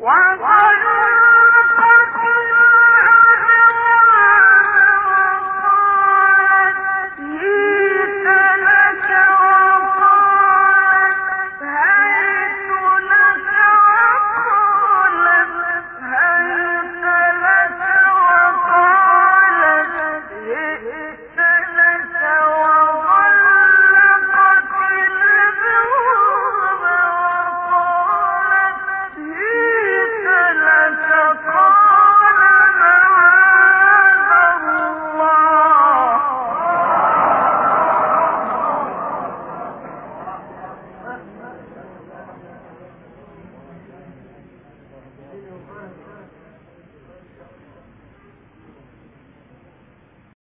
وخلق